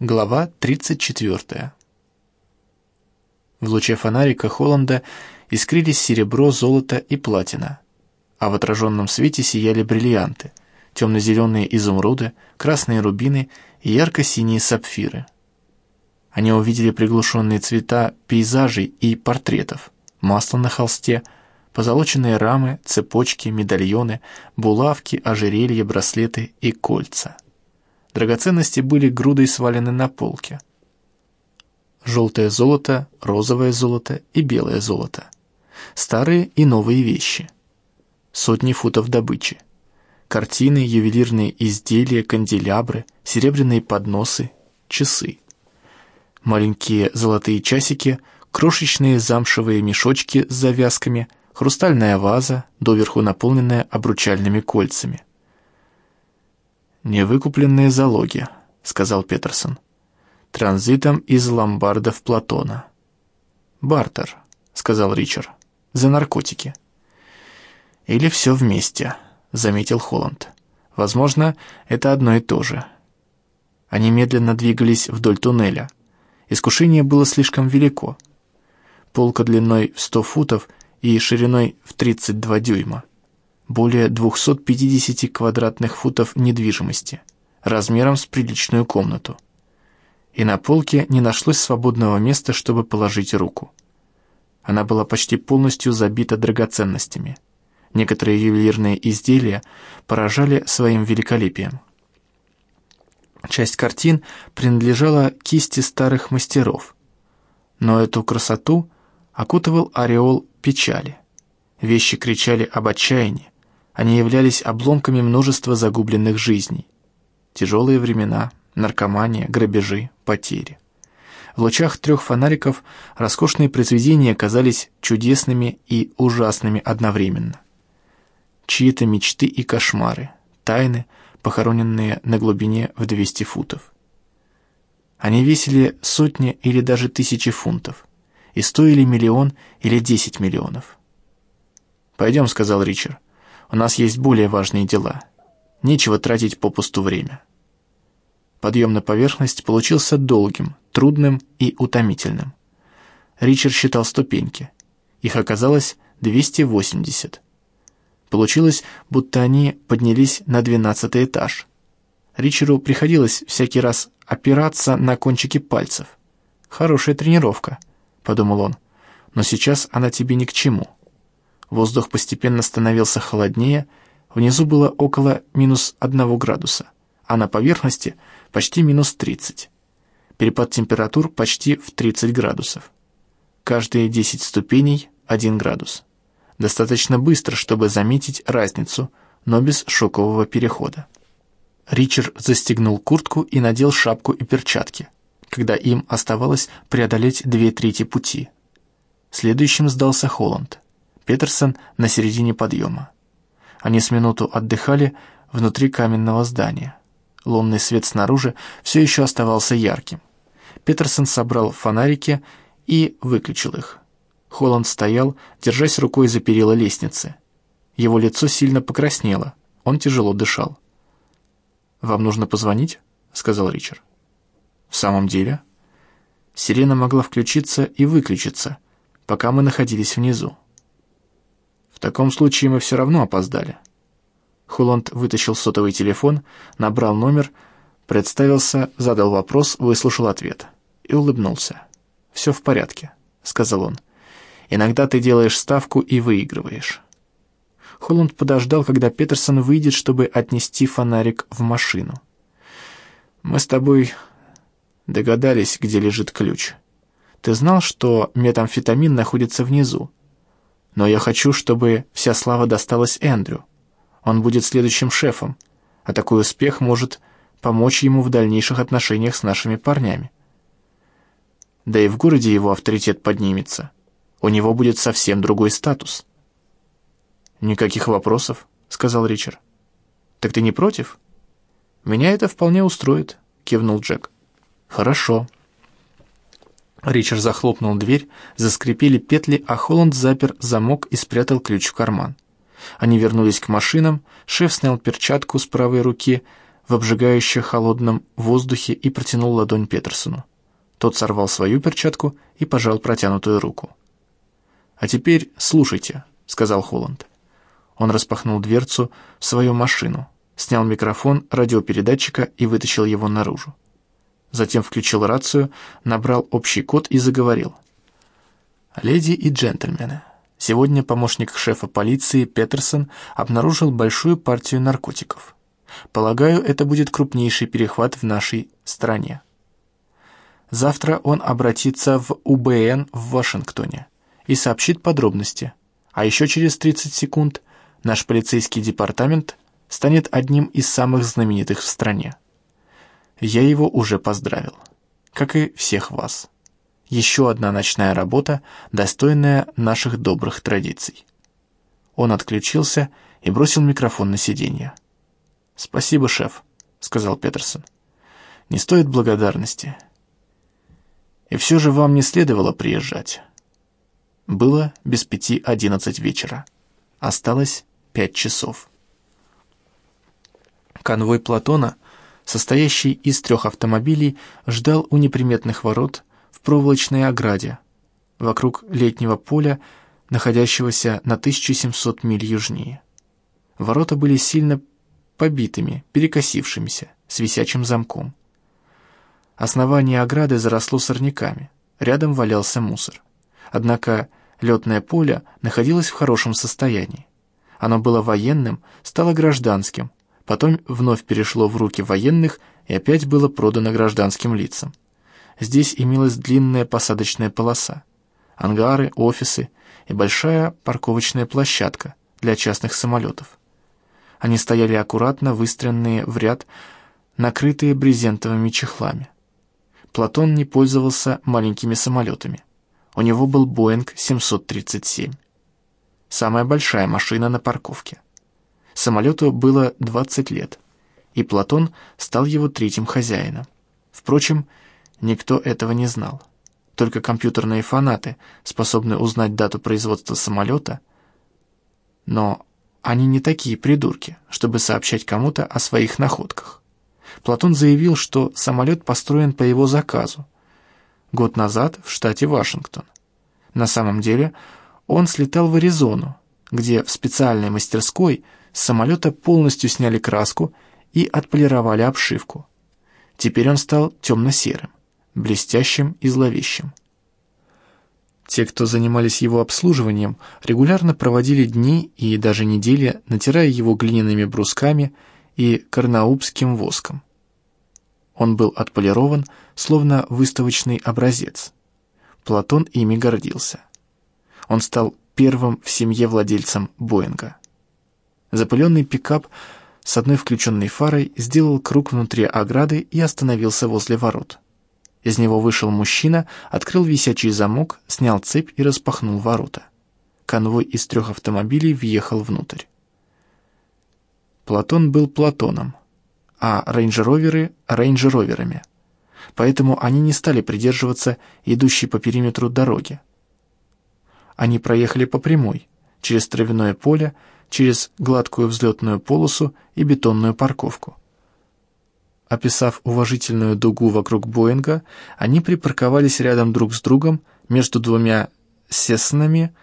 Глава 34. В луче фонарика Холланда искрились серебро, золото и платина, а в отраженном свете сияли бриллианты, темно-зеленые изумруды, красные рубины и ярко-синие сапфиры. Они увидели приглушенные цвета пейзажей и портретов, масло на холсте, позолоченные рамы, цепочки, медальоны, булавки, ожерелья, браслеты и кольца — Драгоценности были грудой свалены на полке. Желтое золото, розовое золото и белое золото. Старые и новые вещи. Сотни футов добычи. Картины, ювелирные изделия, канделябры, серебряные подносы, часы. Маленькие золотые часики, крошечные замшевые мешочки с завязками, хрустальная ваза, доверху наполненная обручальными кольцами. «Невыкупленные залоги», — сказал Петерсон. «Транзитом из ломбардов Платона». «Бартер», — сказал Ричард. «За наркотики». «Или все вместе», — заметил Холланд. «Возможно, это одно и то же». Они медленно двигались вдоль туннеля. Искушение было слишком велико. Полка длиной в 100 футов и шириной в 32 дюйма более 250 квадратных футов недвижимости, размером с приличную комнату. И на полке не нашлось свободного места, чтобы положить руку. Она была почти полностью забита драгоценностями. Некоторые ювелирные изделия поражали своим великолепием. Часть картин принадлежала кисти старых мастеров, но эту красоту окутывал ореол печали. Вещи кричали об отчаянии, они являлись обломками множества загубленных жизней. Тяжелые времена, наркомания, грабежи, потери. В лучах трех фонариков роскошные произведения казались чудесными и ужасными одновременно. Чьи-то мечты и кошмары, тайны, похороненные на глубине в 200 футов. Они весили сотни или даже тысячи фунтов и стоили миллион или десять миллионов. «Пойдем», — сказал Ричард. У нас есть более важные дела. Нечего тратить попусту время. Подъем на поверхность получился долгим, трудным и утомительным. Ричард считал ступеньки. Их оказалось 280. Получилось, будто они поднялись на двенадцатый этаж. Ричарду приходилось всякий раз опираться на кончики пальцев. «Хорошая тренировка», — подумал он, — «но сейчас она тебе ни к чему». Воздух постепенно становился холоднее, внизу было около минус одного градуса, а на поверхности почти минус 30. Перепад температур почти в 30 градусов. Каждые 10 ступеней – 1 градус. Достаточно быстро, чтобы заметить разницу, но без шокового перехода. Ричард застегнул куртку и надел шапку и перчатки, когда им оставалось преодолеть две трети пути. Следующим сдался Холланд – Петерсон на середине подъема. Они с минуту отдыхали внутри каменного здания. Лунный свет снаружи все еще оставался ярким. Петерсон собрал фонарики и выключил их. Холланд стоял, держась рукой за перила лестницы. Его лицо сильно покраснело, он тяжело дышал. «Вам нужно позвонить?» — сказал Ричард. «В самом деле?» Сирена могла включиться и выключиться, пока мы находились внизу. В таком случае мы все равно опоздали. Хуланд вытащил сотовый телефон, набрал номер, представился, задал вопрос, выслушал ответ и улыбнулся. «Все в порядке», — сказал он. «Иногда ты делаешь ставку и выигрываешь». Холланд подождал, когда Петерсон выйдет, чтобы отнести фонарик в машину. «Мы с тобой догадались, где лежит ключ. Ты знал, что метамфетамин находится внизу? Но я хочу, чтобы вся слава досталась Эндрю. Он будет следующим шефом, а такой успех может помочь ему в дальнейших отношениях с нашими парнями. Да и в городе его авторитет поднимется. У него будет совсем другой статус. «Никаких вопросов», — сказал Ричард. «Так ты не против?» «Меня это вполне устроит», — кивнул Джек. «Хорошо», Ричард захлопнул дверь, заскрипели петли, а Холланд запер замок и спрятал ключ в карман. Они вернулись к машинам, шеф снял перчатку с правой руки, в обжигающе холодном воздухе и протянул ладонь Петерсону. Тот сорвал свою перчатку и пожал протянутую руку. «А теперь слушайте», — сказал Холланд. Он распахнул дверцу в свою машину, снял микрофон радиопередатчика и вытащил его наружу. Затем включил рацию, набрал общий код и заговорил. «Леди и джентльмены, сегодня помощник шефа полиции Петерсон обнаружил большую партию наркотиков. Полагаю, это будет крупнейший перехват в нашей стране. Завтра он обратится в УБН в Вашингтоне и сообщит подробности. А еще через 30 секунд наш полицейский департамент станет одним из самых знаменитых в стране. Я его уже поздравил, как и всех вас. Еще одна ночная работа, достойная наших добрых традиций. Он отключился и бросил микрофон на сиденье. «Спасибо, шеф», — сказал Петерсон. «Не стоит благодарности. И все же вам не следовало приезжать». Было без пяти одиннадцать вечера. Осталось пять часов. Конвой Платона, состоящий из трех автомобилей, ждал у неприметных ворот в проволочной ограде, вокруг летнего поля, находящегося на 1700 миль южнее. Ворота были сильно побитыми, перекосившимися, с висячим замком. Основание ограды заросло сорняками, рядом валялся мусор. Однако летное поле находилось в хорошем состоянии. Оно было военным, стало гражданским, потом вновь перешло в руки военных и опять было продано гражданским лицам. Здесь имелась длинная посадочная полоса, ангары, офисы и большая парковочная площадка для частных самолетов. Они стояли аккуратно, выстроенные в ряд, накрытые брезентовыми чехлами. Платон не пользовался маленькими самолетами. У него был Боинг 737. Самая большая машина на парковке. Самолету было 20 лет, и Платон стал его третьим хозяином. Впрочем, никто этого не знал. Только компьютерные фанаты способны узнать дату производства самолета, но они не такие придурки, чтобы сообщать кому-то о своих находках. Платон заявил, что самолет построен по его заказу. Год назад в штате Вашингтон. На самом деле он слетал в Аризону, где в специальной мастерской с самолета полностью сняли краску и отполировали обшивку. Теперь он стал темно-серым, блестящим и зловещим. Те, кто занимались его обслуживанием, регулярно проводили дни и даже недели, натирая его глиняными брусками и карнаубским воском. Он был отполирован, словно выставочный образец. Платон ими гордился. Он стал первым в семье владельцем Боинга. Запыленный пикап с одной включенной фарой сделал круг внутри ограды и остановился возле ворот. Из него вышел мужчина, открыл висячий замок, снял цепь и распахнул ворота. Конвой из трех автомобилей въехал внутрь. Платон был Платоном, а рейнджероверы — рейнджероверами. Поэтому они не стали придерживаться идущей по периметру дороги. Они проехали по прямой, через травяное поле, через гладкую взлетную полосу и бетонную парковку. Описав уважительную дугу вокруг Боинга, они припарковались рядом друг с другом между двумя Сеснами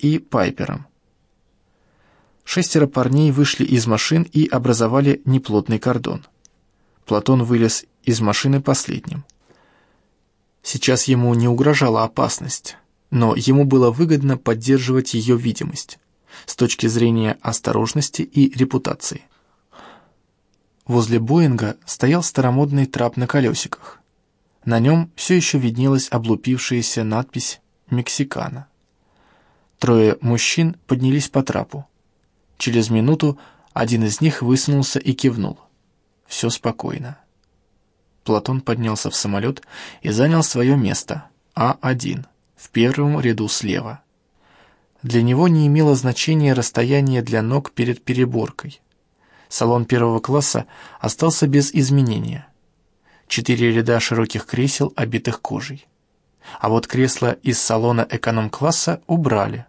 и Пайпером. Шестеро парней вышли из машин и образовали неплотный кордон. Платон вылез из машины последним. Сейчас ему не угрожала опасность, но ему было выгодно поддерживать ее видимость с точки зрения осторожности и репутации. Возле Боинга стоял старомодный трап на колесиках. На нем все еще виднелась облупившаяся надпись «Мексикана». Трое мужчин поднялись по трапу. Через минуту один из них высунулся и кивнул. Все спокойно. Платон поднялся в самолет и занял свое место, А1, в первом ряду слева. Для него не имело значения расстояние для ног перед переборкой. Салон первого класса остался без изменения. Четыре ряда широких кресел, обитых кожей. А вот кресла из салона эконом-класса убрали.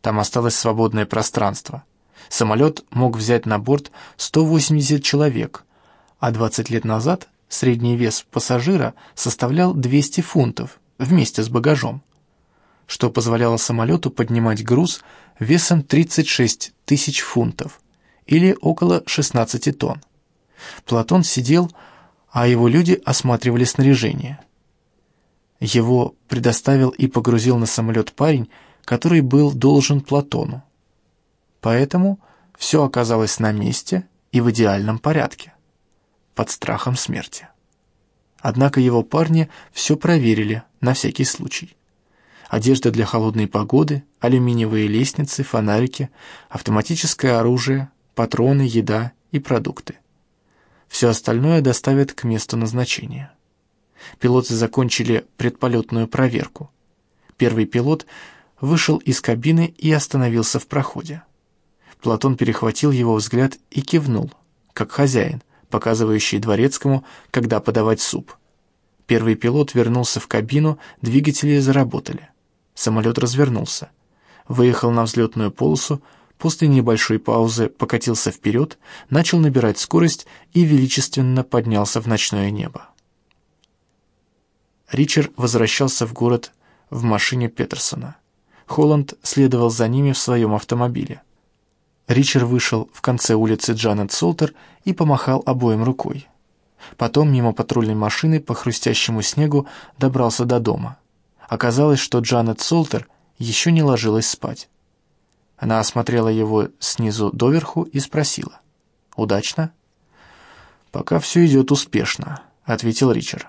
Там осталось свободное пространство. Самолет мог взять на борт 180 человек, а 20 лет назад средний вес пассажира составлял 200 фунтов вместе с багажом, что позволяло самолету поднимать груз весом 36 тысяч фунтов или около 16 тонн. Платон сидел, а его люди осматривали снаряжение. Его предоставил и погрузил на самолет парень, который был должен Платону. Поэтому все оказалось на месте и в идеальном порядке, под страхом смерти. Однако его парни все проверили на всякий случай. Одежда для холодной погоды, алюминиевые лестницы, фонарики, автоматическое оружие, патроны, еда и продукты. Все остальное доставят к месту назначения. Пилоты закончили предполетную проверку. Первый пилот вышел из кабины и остановился в проходе. Платон перехватил его взгляд и кивнул, как хозяин, показывающий дворецкому, когда подавать суп. Первый пилот вернулся в кабину, двигатели заработали. Самолет развернулся. Выехал на взлетную полосу, после небольшой паузы покатился вперед, начал набирать скорость и величественно поднялся в ночное небо. Ричард возвращался в город в машине Петерсона. Холланд следовал за ними в своем автомобиле. Ричард вышел в конце улицы Джанет Солтер и помахал обоим рукой. Потом мимо патрульной машины по хрустящему снегу добрался до дома. Оказалось, что Джанет Солтер еще не ложилась спать. Она осмотрела его снизу доверху и спросила. «Удачно?» «Пока все идет успешно», — ответил Ричард.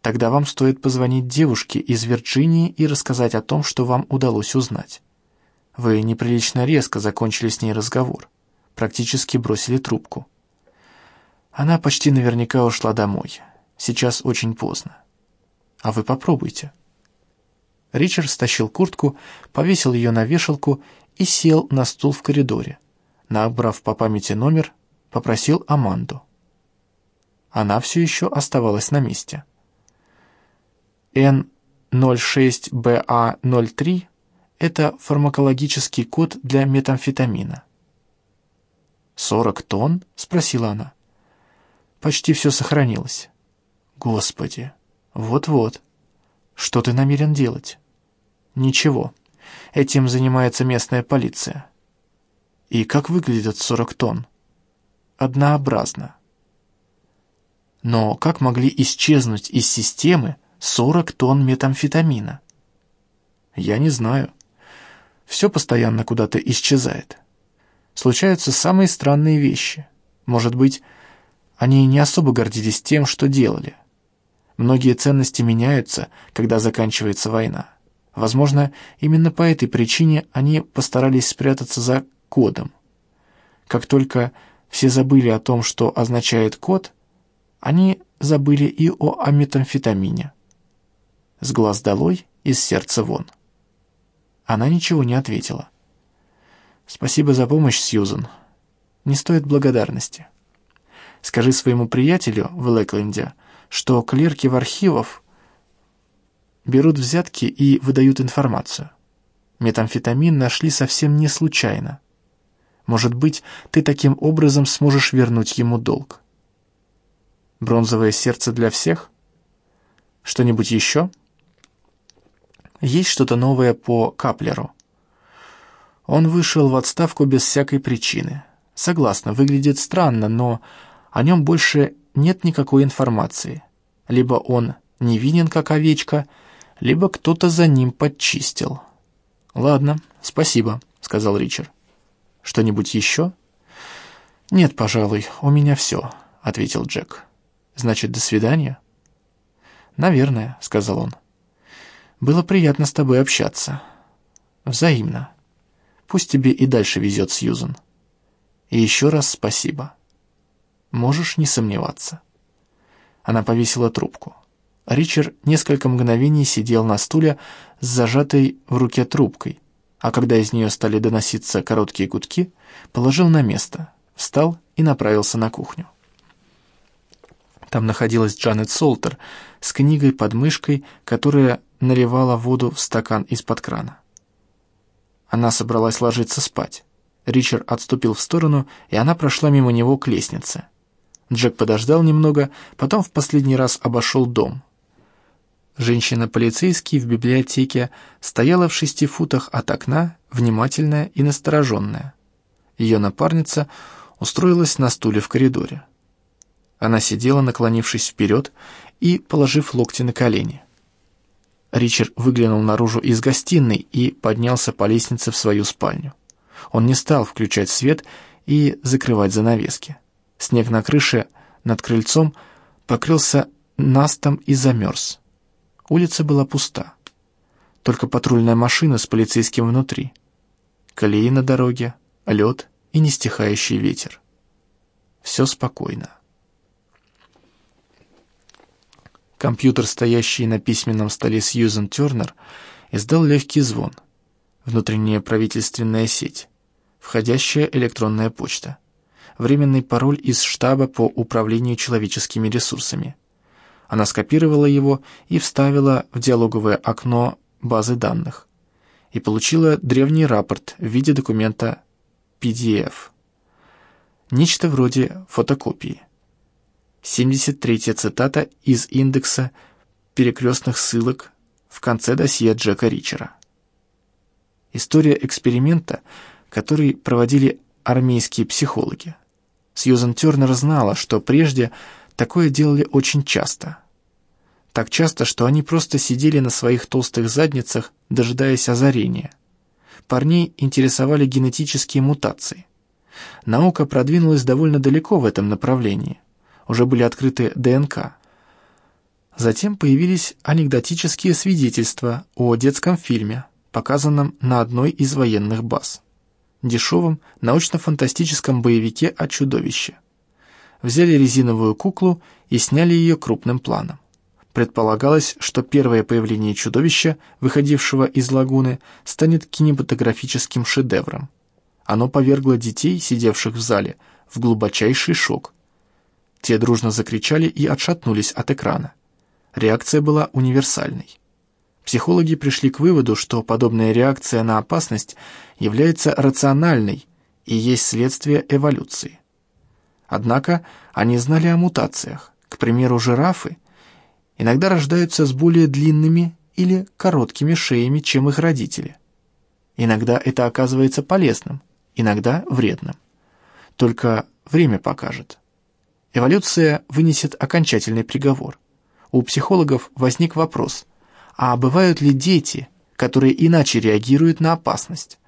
«Тогда вам стоит позвонить девушке из Вирджинии и рассказать о том, что вам удалось узнать. Вы неприлично резко закончили с ней разговор. Практически бросили трубку. Она почти наверняка ушла домой. Сейчас очень поздно. А вы попробуйте. Ричард стащил куртку, повесил ее на вешалку и сел на стул в коридоре. Набрав по памяти номер, попросил Аманду. Она все еще оставалась на месте. Н06БА03 это фармакологический код для метамфетамина. «Сорок тонн?» — спросила она. «Почти все сохранилось». «Господи! Вот-вот. Что ты намерен делать?» «Ничего. Этим занимается местная полиция». «И как выглядят сорок тонн?» «Однообразно». «Но как могли исчезнуть из системы сорок тонн метамфетамина?» «Я не знаю» все постоянно куда-то исчезает. Случаются самые странные вещи. Может быть, они не особо гордились тем, что делали. Многие ценности меняются, когда заканчивается война. Возможно, именно по этой причине они постарались спрятаться за кодом. Как только все забыли о том, что означает код, они забыли и о аметамфетамине. С глаз долой, из сердца вон. Она ничего не ответила. «Спасибо за помощь, Сьюзен. Не стоит благодарности. Скажи своему приятелю в Лэкленде, что клерки в архивах берут взятки и выдают информацию. Метамфетамин нашли совсем не случайно. Может быть, ты таким образом сможешь вернуть ему долг. Бронзовое сердце для всех? Что-нибудь еще?» Есть что-то новое по Каплеру. Он вышел в отставку без всякой причины. Согласна, выглядит странно, но о нем больше нет никакой информации. Либо он невинен, как овечка, либо кто-то за ним подчистил. «Ладно, спасибо», — сказал Ричард. «Что-нибудь еще?» «Нет, пожалуй, у меня все», — ответил Джек. «Значит, до свидания?» «Наверное», — сказал он. Было приятно с тобой общаться. Взаимно. Пусть тебе и дальше везет, Сьюзен. И еще раз спасибо. Можешь не сомневаться. Она повесила трубку. Ричард несколько мгновений сидел на стуле с зажатой в руке трубкой, а когда из нее стали доноситься короткие гудки, положил на место, встал и направился на кухню. Там находилась Джанет Солтер с книгой под мышкой, которая наливала воду в стакан из-под крана. Она собралась ложиться спать. Ричард отступил в сторону, и она прошла мимо него к лестнице. Джек подождал немного, потом в последний раз обошел дом. Женщина-полицейский в библиотеке стояла в шести футах от окна, внимательная и настороженная. Ее напарница устроилась на стуле в коридоре. Она сидела, наклонившись вперед и положив локти на колени. Ричард выглянул наружу из гостиной и поднялся по лестнице в свою спальню. Он не стал включать свет и закрывать занавески. Снег на крыше над крыльцом покрылся настом и замерз. Улица была пуста. Только патрульная машина с полицейским внутри. Колеи на дороге, лед и нестихающий ветер. Все спокойно. Компьютер, стоящий на письменном столе Сьюзен Тернер, издал легкий звон. Внутренняя правительственная сеть. Входящая электронная почта. Временный пароль из штаба по управлению человеческими ресурсами. Она скопировала его и вставила в диалоговое окно базы данных. И получила древний рапорт в виде документа PDF. Нечто вроде фотокопии. 73-я цитата из индекса перекрестных ссылок в конце досье Джека Ричера. История эксперимента, который проводили армейские психологи. Сьюзен Тернер знала, что прежде такое делали очень часто. Так часто, что они просто сидели на своих толстых задницах, дожидаясь озарения. Парней интересовали генетические мутации. Наука продвинулась довольно далеко в этом направлении – уже были открыты ДНК. Затем появились анекдотические свидетельства о детском фильме, показанном на одной из военных баз. Дешевом научно-фантастическом боевике о чудовище. Взяли резиновую куклу и сняли ее крупным планом. Предполагалось, что первое появление чудовища, выходившего из лагуны, станет кинематографическим шедевром. Оно повергло детей, сидевших в зале, в глубочайший шок – те дружно закричали и отшатнулись от экрана. Реакция была универсальной. Психологи пришли к выводу, что подобная реакция на опасность является рациональной и есть следствие эволюции. Однако они знали о мутациях. К примеру, жирафы иногда рождаются с более длинными или короткими шеями, чем их родители. Иногда это оказывается полезным, иногда вредным. Только время покажет. Эволюция вынесет окончательный приговор. У психологов возник вопрос, а бывают ли дети, которые иначе реагируют на опасность?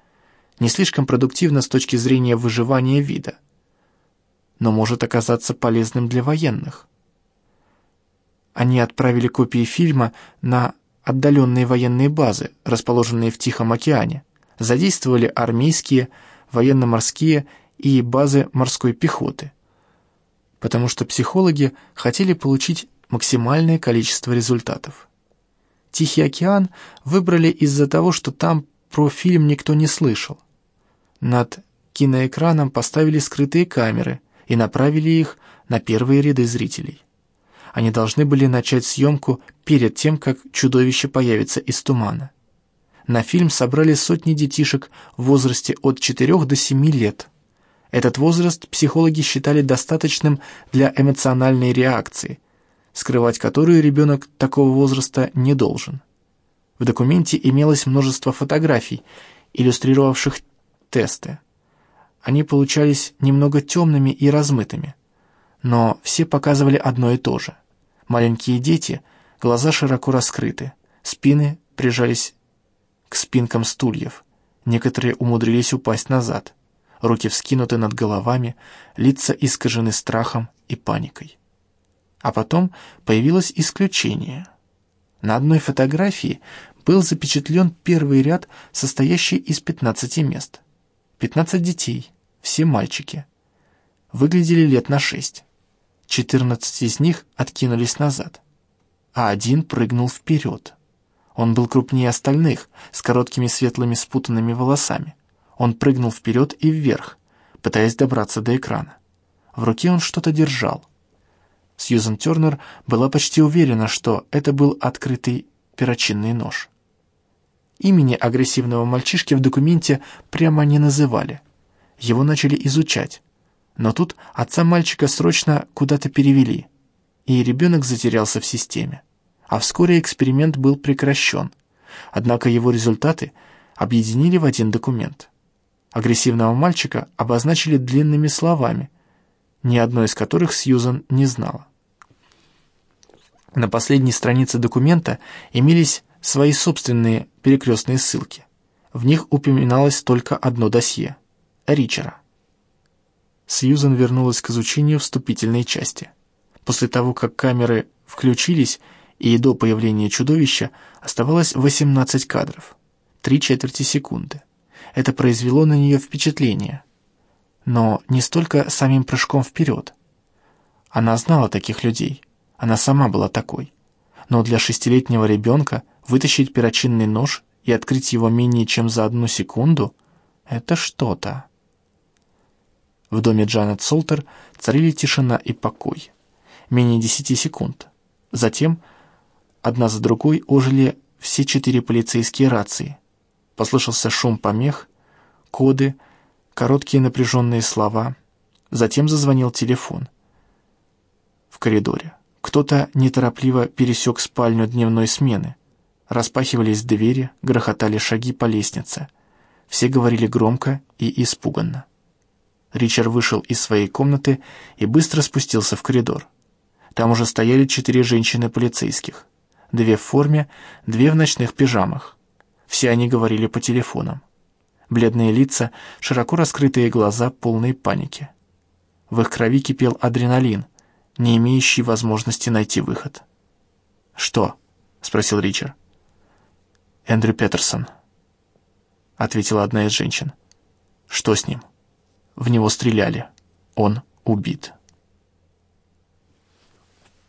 Не слишком продуктивно с точки зрения выживания вида, но может оказаться полезным для военных. Они отправили копии фильма на отдаленные военные базы, расположенные в Тихом океане, задействовали армейские, военно-морские и базы морской пехоты – потому что психологи хотели получить максимальное количество результатов. Тихий океан выбрали из-за того, что там про фильм никто не слышал. Над киноэкраном поставили скрытые камеры и направили их на первые ряды зрителей. Они должны были начать съемку перед тем, как чудовище появится из тумана. На фильм собрали сотни детишек в возрасте от 4 до 7 лет – этот возраст психологи считали достаточным для эмоциональной реакции, скрывать которую ребенок такого возраста не должен. В документе имелось множество фотографий, иллюстрировавших тесты. Они получались немного темными и размытыми, но все показывали одно и то же. Маленькие дети, глаза широко раскрыты, спины прижались к спинкам стульев, некоторые умудрились упасть назад – руки вскинуты над головами, лица искажены страхом и паникой. А потом появилось исключение. На одной фотографии был запечатлен первый ряд, состоящий из 15 мест. 15 детей, все мальчики. Выглядели лет на шесть. 14 из них откинулись назад, а один прыгнул вперед. Он был крупнее остальных, с короткими светлыми спутанными волосами. Он прыгнул вперед и вверх, пытаясь добраться до экрана. В руке он что-то держал. Сьюзен Тернер была почти уверена, что это был открытый перочинный нож. Имени агрессивного мальчишки в документе прямо не называли. Его начали изучать. Но тут отца мальчика срочно куда-то перевели, и ребенок затерялся в системе. А вскоре эксперимент был прекращен. Однако его результаты объединили в один документ. Агрессивного мальчика обозначили длинными словами, ни одной из которых Сьюзан не знала. На последней странице документа имелись свои собственные перекрестные ссылки. В них упоминалось только одно досье — Ричера. Сьюзан вернулась к изучению вступительной части. После того, как камеры включились, и до появления чудовища оставалось 18 кадров, три четверти секунды. Это произвело на нее впечатление. Но не столько самим прыжком вперед. Она знала таких людей, она сама была такой. Но для шестилетнего ребенка вытащить перочинный нож и открыть его менее чем за одну секунду — это что-то. В доме Джанет Солтер царили тишина и покой. Менее десяти секунд. Затем одна за другой ожили все четыре полицейские рации. Послышался шум помех, коды, короткие напряженные слова. Затем зазвонил телефон. В коридоре. Кто-то неторопливо пересек спальню дневной смены. Распахивались двери, грохотали шаги по лестнице. Все говорили громко и испуганно. Ричард вышел из своей комнаты и быстро спустился в коридор. Там уже стояли четыре женщины-полицейских. Две в форме, две в ночных пижамах. Все они говорили по телефонам. Бледные лица, широко раскрытые глаза, полные паники. В их крови кипел адреналин, не имеющий возможности найти выход. «Что?» — спросил Ричард. «Эндрю Петерсон», — ответила одна из женщин. «Что с ним?» В него стреляли. Он убит.